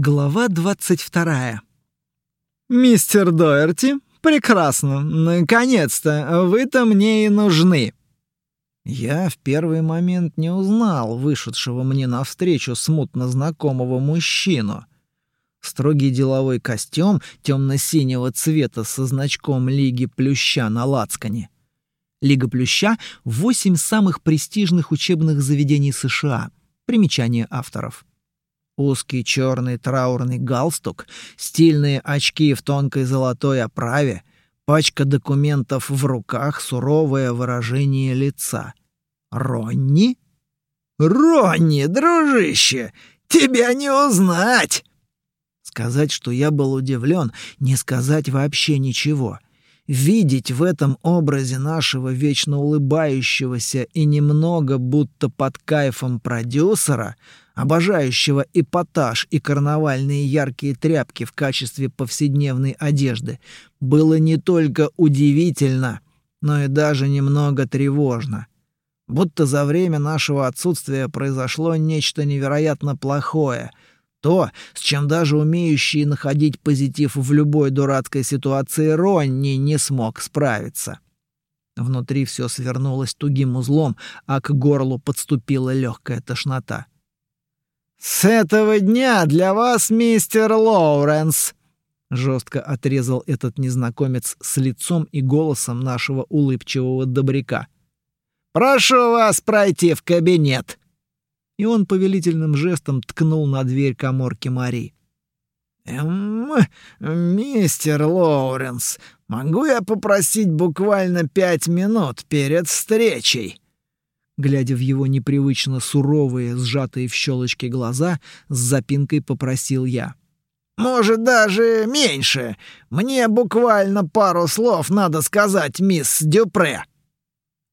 Глава двадцать вторая. «Мистер Доерти, прекрасно. Наконец-то. Вы-то мне и нужны». Я в первый момент не узнал вышедшего мне навстречу смутно знакомого мужчину. Строгий деловой костюм темно-синего цвета со значком Лиги Плюща на лацкане. Лига Плюща — восемь самых престижных учебных заведений США. Примечание авторов. Узкий черный траурный галстук, стильные очки в тонкой золотой оправе, пачка документов в руках, суровое выражение лица. «Ронни?» «Ронни, дружище, тебя не узнать!» Сказать, что я был удивлен, не сказать вообще ничего. Видеть в этом образе нашего вечно улыбающегося и немного будто под кайфом продюсера — обожающего эпатаж и карнавальные яркие тряпки в качестве повседневной одежды, было не только удивительно, но и даже немного тревожно. Будто за время нашего отсутствия произошло нечто невероятно плохое, то, с чем даже умеющий находить позитив в любой дурацкой ситуации Ронни не смог справиться. Внутри все свернулось тугим узлом, а к горлу подступила легкая тошнота. «С этого дня для вас, мистер Лоуренс!» Жестко отрезал этот незнакомец с лицом и голосом нашего улыбчивого добряка. «Прошу вас пройти в кабинет!» И он повелительным жестом ткнул на дверь коморки Мари. «Эм, мистер Лоуренс, могу я попросить буквально пять минут перед встречей?» Глядя в его непривычно суровые, сжатые в щелочки глаза, с запинкой попросил я. «Может, даже меньше. Мне буквально пару слов надо сказать, мисс Дюпре».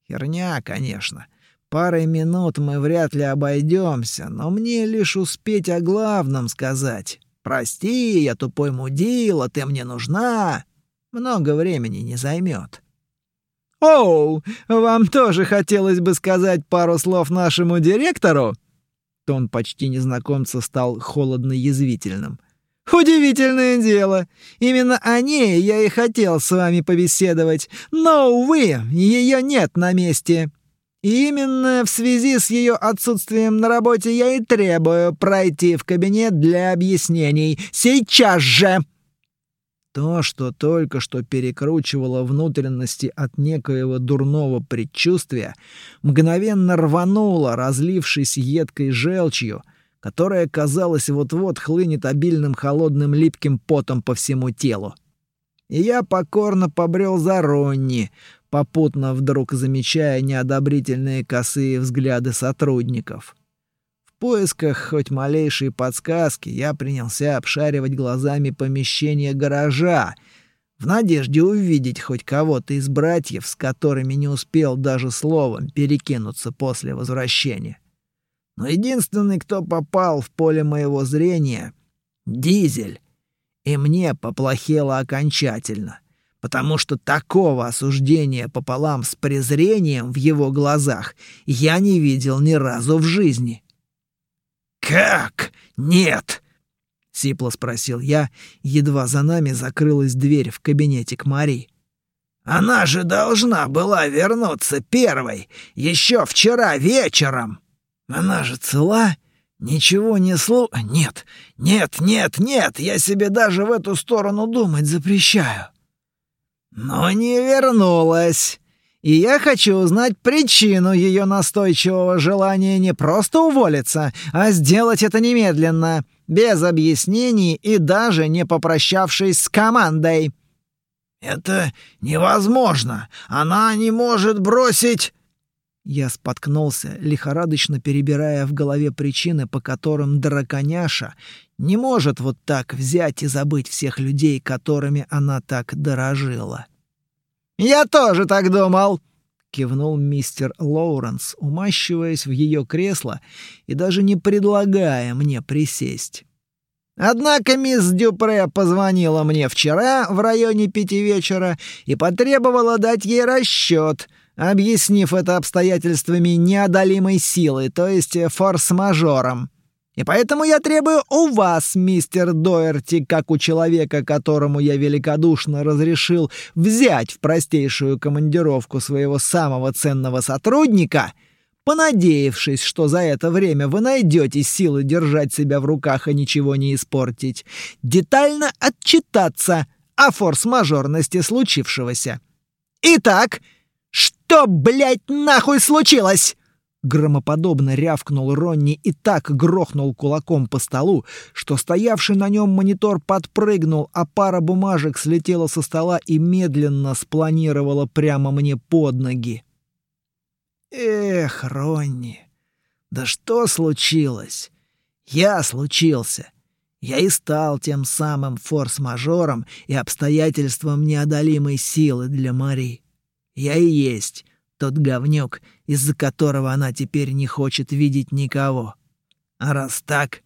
«Херня, конечно. Парой минут мы вряд ли обойдемся, но мне лишь успеть о главном сказать. Прости, я тупой мудила, ты мне нужна. Много времени не займет. «Оу, вам тоже хотелось бы сказать пару слов нашему директору?» Тон почти незнакомца стал холодно-язвительным. «Удивительное дело. Именно о ней я и хотел с вами побеседовать. Но, увы, ее нет на месте. И именно в связи с ее отсутствием на работе я и требую пройти в кабинет для объяснений. Сейчас же!» То, что только что перекручивало внутренности от некоего дурного предчувствия, мгновенно рвануло, разлившись едкой желчью, которая, казалось, вот-вот хлынет обильным холодным липким потом по всему телу. И я покорно побрел за Ронни, попутно вдруг замечая неодобрительные косые взгляды сотрудников поисках хоть малейшей подсказки я принялся обшаривать глазами помещение гаража, в надежде увидеть хоть кого-то из братьев, с которыми не успел даже словом перекинуться после возвращения. Но единственный, кто попал в поле моего зрения — Дизель. И мне поплохело окончательно, потому что такого осуждения пополам с презрением в его глазах я не видел ни разу в жизни. «Как? Нет!» — сипло спросил я, едва за нами закрылась дверь в кабинете к Мари. «Она же должна была вернуться первой, еще вчера вечером!» «Она же цела? Ничего не слу... Нет, нет, нет, нет, я себе даже в эту сторону думать запрещаю!» «Но не вернулась!» И я хочу узнать причину ее настойчивого желания не просто уволиться, а сделать это немедленно, без объяснений и даже не попрощавшись с командой. Это невозможно. Она не может бросить я споткнулся, лихорадочно перебирая в голове причины, по которым драконяша не может вот так взять и забыть всех людей, которыми она так дорожила. «Я тоже так думал!» — кивнул мистер Лоуренс, умащиваясь в ее кресло и даже не предлагая мне присесть. Однако мисс Дюпре позвонила мне вчера в районе пяти вечера и потребовала дать ей расчет, объяснив это обстоятельствами неодолимой силы, то есть форс-мажором. И поэтому я требую у вас, мистер Доерти, как у человека, которому я великодушно разрешил взять в простейшую командировку своего самого ценного сотрудника, понадеявшись, что за это время вы найдете силы держать себя в руках и ничего не испортить, детально отчитаться о форс-мажорности случившегося. Итак, что, блядь, нахуй случилось? Громоподобно рявкнул Ронни и так грохнул кулаком по столу, что стоявший на нем монитор подпрыгнул, а пара бумажек слетела со стола и медленно спланировала прямо мне под ноги. Эх, Ронни, да что случилось? Я случился. Я и стал тем самым форс-мажором и обстоятельством неодолимой силы для Мари. Я и есть тот говнюк, из-за которого она теперь не хочет видеть никого. А раз так...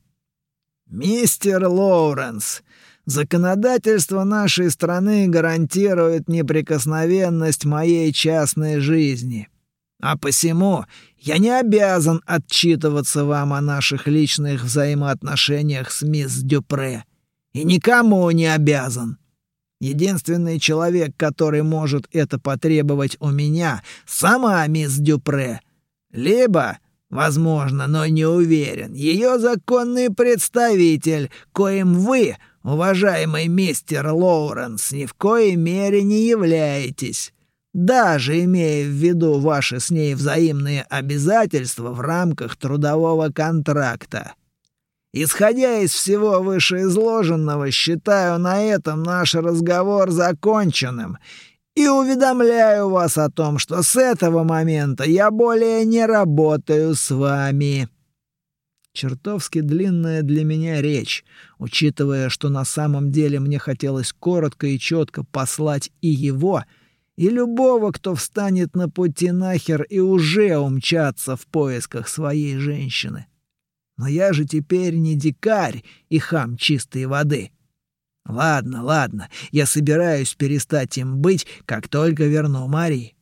«Мистер Лоуренс, законодательство нашей страны гарантирует неприкосновенность моей частной жизни. А посему я не обязан отчитываться вам о наших личных взаимоотношениях с мисс Дюпре. И никому не обязан. Единственный человек, который может это потребовать у меня, сама мисс Дюпре. Либо, возможно, но не уверен, ее законный представитель, коим вы, уважаемый мистер Лоуренс, ни в коей мере не являетесь. Даже имея в виду ваши с ней взаимные обязательства в рамках трудового контракта. Исходя из всего вышеизложенного, считаю на этом наш разговор законченным и уведомляю вас о том, что с этого момента я более не работаю с вами. Чертовски длинная для меня речь, учитывая, что на самом деле мне хотелось коротко и четко послать и его, и любого, кто встанет на пути нахер и уже умчаться в поисках своей женщины. Но я же теперь не дикарь и хам чистой воды. Ладно, ладно, я собираюсь перестать им быть, как только верну Мари.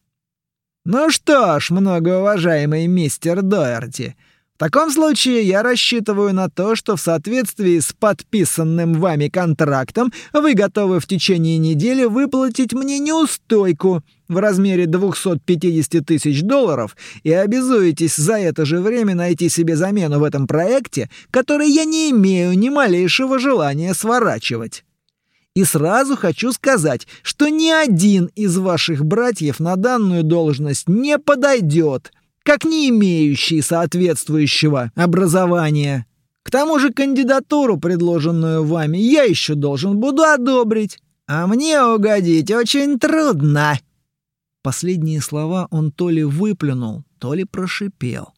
Ну что ж, многоуважаемый мистер Доерти, в таком случае я рассчитываю на то, что в соответствии с подписанным вами контрактом вы готовы в течение недели выплатить мне неустойку в размере 250 тысяч долларов и обязуетесь за это же время найти себе замену в этом проекте, который я не имею ни малейшего желания сворачивать. И сразу хочу сказать, что ни один из ваших братьев на данную должность не подойдет — как не имеющий соответствующего образования. К тому же кандидатуру, предложенную вами, я еще должен буду одобрить. А мне угодить очень трудно». Последние слова он то ли выплюнул, то ли прошипел.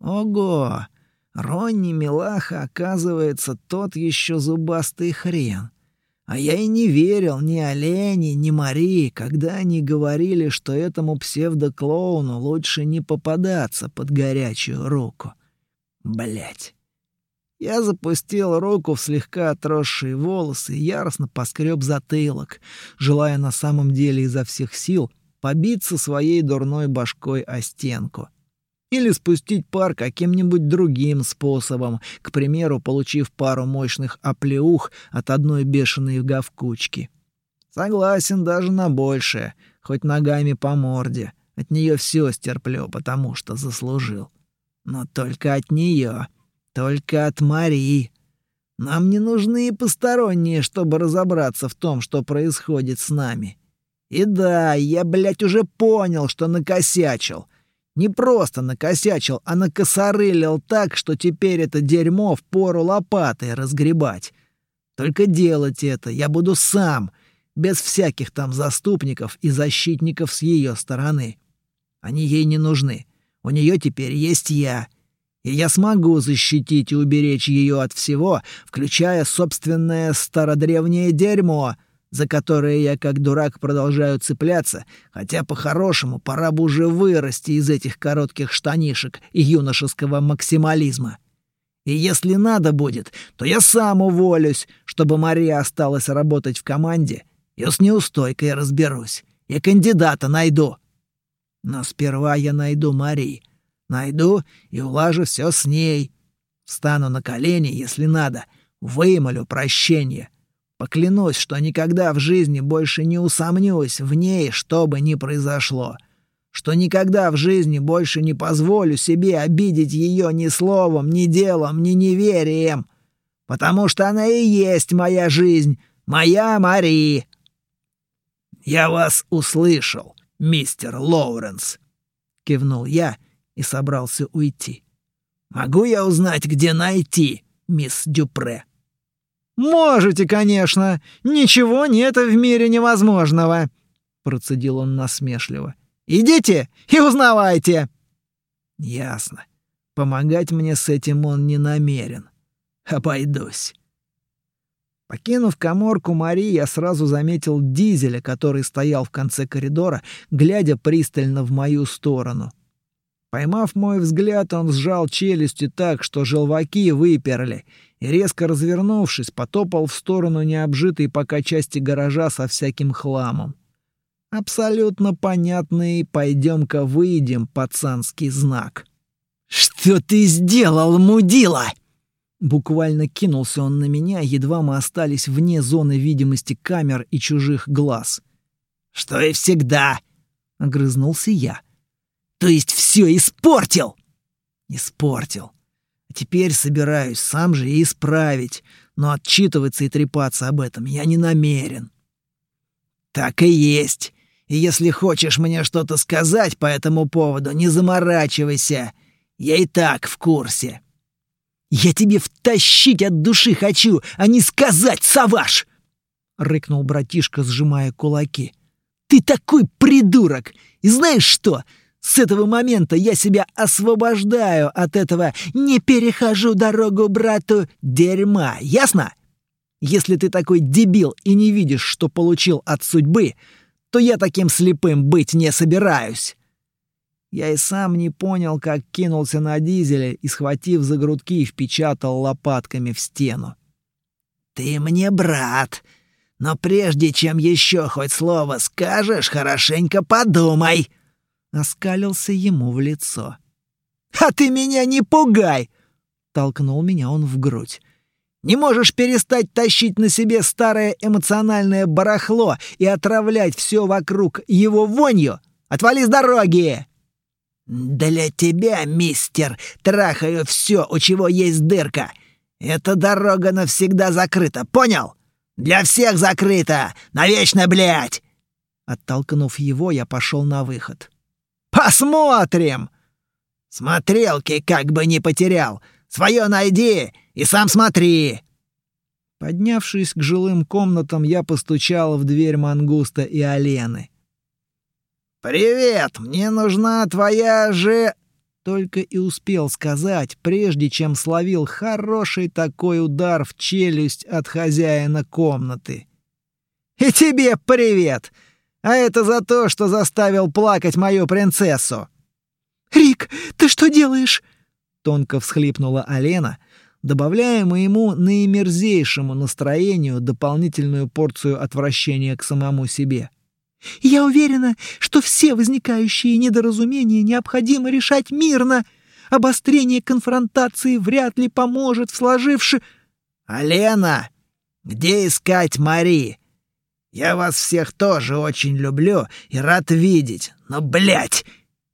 «Ого! Ронни Милаха, оказывается, тот еще зубастый хрен. А я и не верил ни Олене, ни Марии, когда они говорили, что этому псевдоклоуну лучше не попадаться под горячую руку. Блять. Я запустил руку в слегка отросшие волосы и яростно поскреб затылок, желая на самом деле изо всех сил побиться своей дурной башкой о стенку. Или спустить пар каким-нибудь другим способом, к примеру, получив пару мощных оплеух от одной бешеной говкучки. Согласен даже на большее, хоть ногами по морде. От нее все стерплю, потому что заслужил. Но только от нее, только от Марии. Нам не нужны и посторонние, чтобы разобраться в том, что происходит с нами. И да, я, блядь, уже понял, что накосячил — не просто накосячил, а накосорылил так, что теперь это дерьмо в пору лопатой разгребать. Только делать это я буду сам, без всяких там заступников и защитников с ее стороны. Они ей не нужны. У нее теперь есть я. И я смогу защитить и уберечь ее от всего, включая собственное стародревнее дерьмо, за которые я как дурак продолжаю цепляться, хотя по-хорошему пора бы уже вырасти из этих коротких штанишек и юношеского максимализма. И если надо будет, то я сам уволюсь, чтобы Мария осталась работать в команде, и с неустойкой разберусь, и кандидата найду. Но сперва я найду Марии. Найду и улажу все с ней. Встану на колени, если надо, вымолю прощение. Поклянусь, что никогда в жизни больше не усомнюсь в ней, что бы ни произошло. Что никогда в жизни больше не позволю себе обидеть ее ни словом, ни делом, ни неверием. Потому что она и есть моя жизнь, моя Мари. «Я вас услышал, мистер Лоуренс», — кивнул я и собрался уйти. «Могу я узнать, где найти мисс Дюпре?» «Можете, конечно. Ничего нет в мире невозможного», — процедил он насмешливо. «Идите и узнавайте». «Ясно. Помогать мне с этим он не намерен. Обойдусь». Покинув коморку Мари, я сразу заметил дизеля, который стоял в конце коридора, глядя пристально в мою сторону. Поймав мой взгляд, он сжал челюсти так, что желваки выперли, и, резко развернувшись, потопал в сторону необжитой пока части гаража со всяким хламом. Абсолютно понятный «пойдем-ка выйдем» пацанский знак. «Что ты сделал, мудила?» Буквально кинулся он на меня, едва мы остались вне зоны видимости камер и чужих глаз. «Что и всегда!» — огрызнулся я. «То есть все испортил?» «Испортил. Теперь собираюсь сам же и исправить, но отчитываться и трепаться об этом я не намерен». «Так и есть. И если хочешь мне что-то сказать по этому поводу, не заморачивайся. Я и так в курсе». «Я тебе втащить от души хочу, а не сказать, Саваш!» — рыкнул братишка, сжимая кулаки. «Ты такой придурок! И знаешь что? С этого момента я себя освобождаю от этого «не перехожу дорогу брату» дерьма, ясно? Если ты такой дебил и не видишь, что получил от судьбы, то я таким слепым быть не собираюсь. Я и сам не понял, как кинулся на дизеля и, схватив за грудки, впечатал лопатками в стену. «Ты мне брат, но прежде чем еще хоть слово скажешь, хорошенько подумай!» Оскалился ему в лицо. «А ты меня не пугай!» Толкнул меня он в грудь. «Не можешь перестать тащить на себе старое эмоциональное барахло и отравлять все вокруг его вонью? Отвали с дороги!» «Для тебя, мистер, трахаю все, у чего есть дырка. Эта дорога навсегда закрыта, понял? Для всех закрыта! Навечно, блядь!» Оттолкнув его, я пошел на выход. «Посмотрим!» «Смотрелки как бы не потерял. Свое найди и сам смотри!» Поднявшись к жилым комнатам, я постучал в дверь Мангуста и Алены. «Привет! Мне нужна твоя же...» Только и успел сказать, прежде чем словил хороший такой удар в челюсть от хозяина комнаты. «И тебе привет! А это за то, что заставил плакать мою принцессу!» «Рик, ты что делаешь?» Тонко всхлипнула Алена, добавляя моему наимерзейшему настроению дополнительную порцию отвращения к самому себе. Я уверена, что все возникающие недоразумения необходимо решать мирно. Обострение конфронтации вряд ли поможет в сложивши... «Алена, где искать Мари? Я вас всех тоже очень люблю и рад видеть, но, блядь!»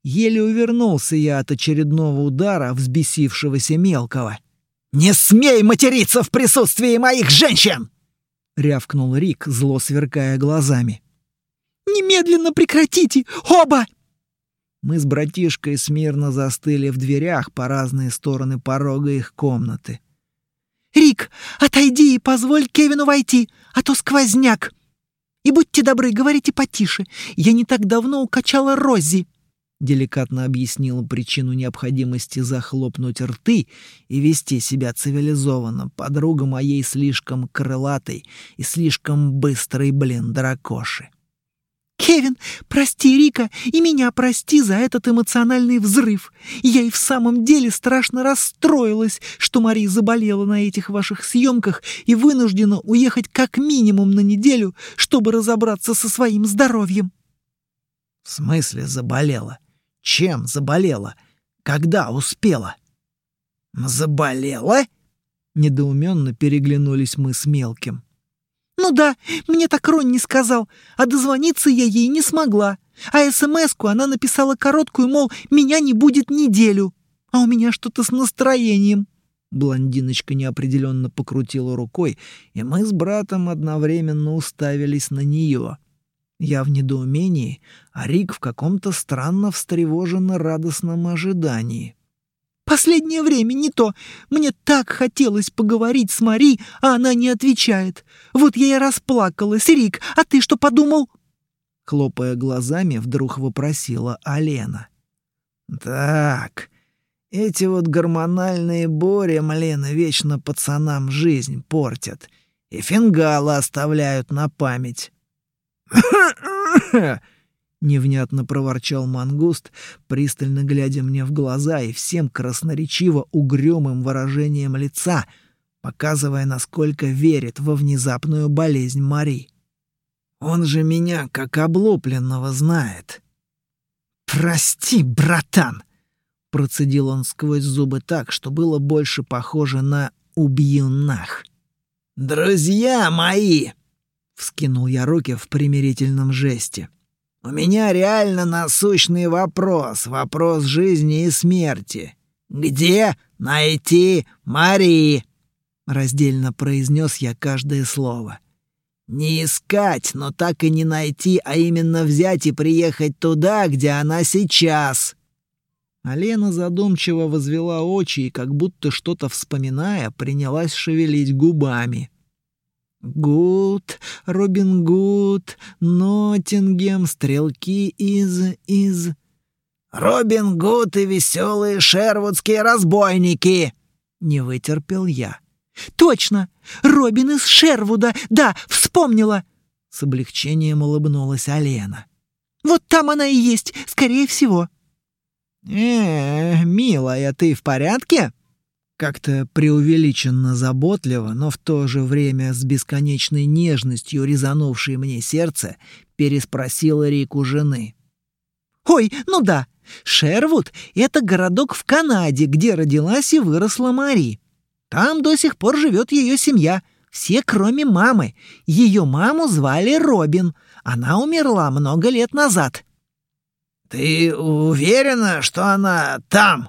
Еле увернулся я от очередного удара взбесившегося мелкого. «Не смей материться в присутствии моих женщин!» — рявкнул Рик, зло сверкая глазами. Немедленно прекратите! Оба!» Мы с братишкой смирно застыли в дверях по разные стороны порога их комнаты. «Рик, отойди и позволь Кевину войти, а то сквозняк! И будьте добры, говорите потише, я не так давно укачала Роззи!» Деликатно объяснила причину необходимости захлопнуть рты и вести себя цивилизованно подруга моей слишком крылатой и слишком быстрой, блин, дракоши. «Кевин, прости Рика и меня прости за этот эмоциональный взрыв. Я и в самом деле страшно расстроилась, что Мари заболела на этих ваших съемках и вынуждена уехать как минимум на неделю, чтобы разобраться со своим здоровьем». «В смысле заболела? Чем заболела? Когда успела?» «Заболела?» Недоуменно переглянулись мы с мелким. «Ну да, мне так Рон не сказал, а дозвониться я ей не смогла. А СМС-ку она написала короткую, мол, меня не будет неделю. А у меня что-то с настроением». Блондиночка неопределенно покрутила рукой, и мы с братом одновременно уставились на нее. Я в недоумении, а Рик в каком-то странно встревоженно радостном ожидании. Последнее время не то. Мне так хотелось поговорить с Мари, а она не отвечает. Вот я и расплакалась. Рик, а ты что подумал?» Хлопая глазами, вдруг вопросила Алена. «Так, эти вот гормональные бори, млен, вечно пацанам жизнь портят. И фингалы оставляют на память». Невнятно проворчал мангуст, пристально глядя мне в глаза и всем красноречиво угрюмым выражением лица, показывая, насколько верит во внезапную болезнь Мари. Он же меня как облупленного знает. «Прости, братан!» — процедил он сквозь зубы так, что было больше похоже на «убьюнах». «Друзья мои!» — вскинул я руки в примирительном жесте. — у меня реально насущный вопрос, вопрос жизни и смерти. Где найти Мари? Раздельно произнес я каждое слово. Не искать, но так и не найти, а именно взять и приехать туда, где она сейчас. Алена задумчиво возвела очи и, как будто что-то вспоминая, принялась шевелить губами. Гуд, Робин Гуд, Ноттингем, стрелки из... из... «Робин Гуд и веселые шервудские разбойники!» — не вытерпел я. «Точно! Робин из Шервуда! Да, вспомнила!» С облегчением улыбнулась Алена. «Вот там она и есть, скорее всего!» «Э, милая, ты в порядке?» Как-то преувеличенно заботливо, но в то же время с бесконечной нежностью резанувшей мне сердце, переспросила Рику жены. «Ой, ну да, Шервуд — это городок в Канаде, где родилась и выросла Мари. Там до сих пор живет ее семья, все кроме мамы. Ее маму звали Робин. Она умерла много лет назад». «Ты уверена, что она там?»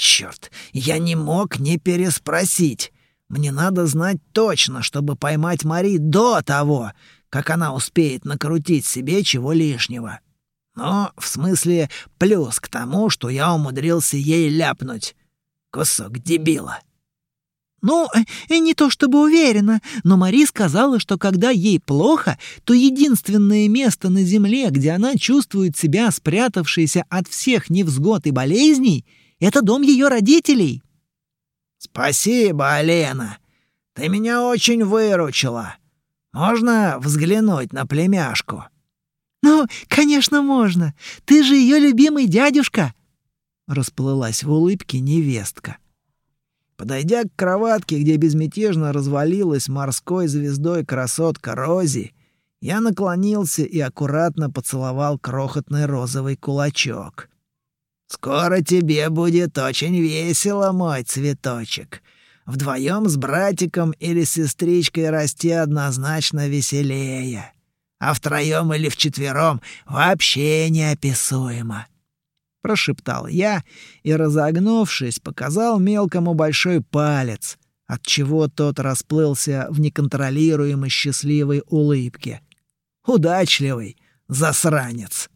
Черт, я не мог не переспросить. Мне надо знать точно, чтобы поймать Мари до того, как она успеет накрутить себе чего лишнего. Но, в смысле, плюс к тому, что я умудрился ей ляпнуть. Кусок дебила. «Ну, э, не то чтобы уверена, но Мари сказала, что когда ей плохо, то единственное место на земле, где она чувствует себя спрятавшейся от всех невзгод и болезней — это дом ее родителей». «Спасибо, Алена. Ты меня очень выручила. Можно взглянуть на племяшку?» «Ну, конечно, можно. Ты же ее любимый дядюшка!» Расплылась в улыбке невестка. Подойдя к кроватке, где безмятежно развалилась морской звездой красотка Рози, я наклонился и аккуратно поцеловал крохотный розовый кулачок. Скоро тебе будет очень весело, мой цветочек. Вдвоем с братиком или сестричкой расти однозначно веселее. А втроем или вчетвером вообще неописуемо. Прошептал я и, разогнувшись, показал мелкому большой палец, отчего тот расплылся в неконтролируемой счастливой улыбке. Удачливый засранец.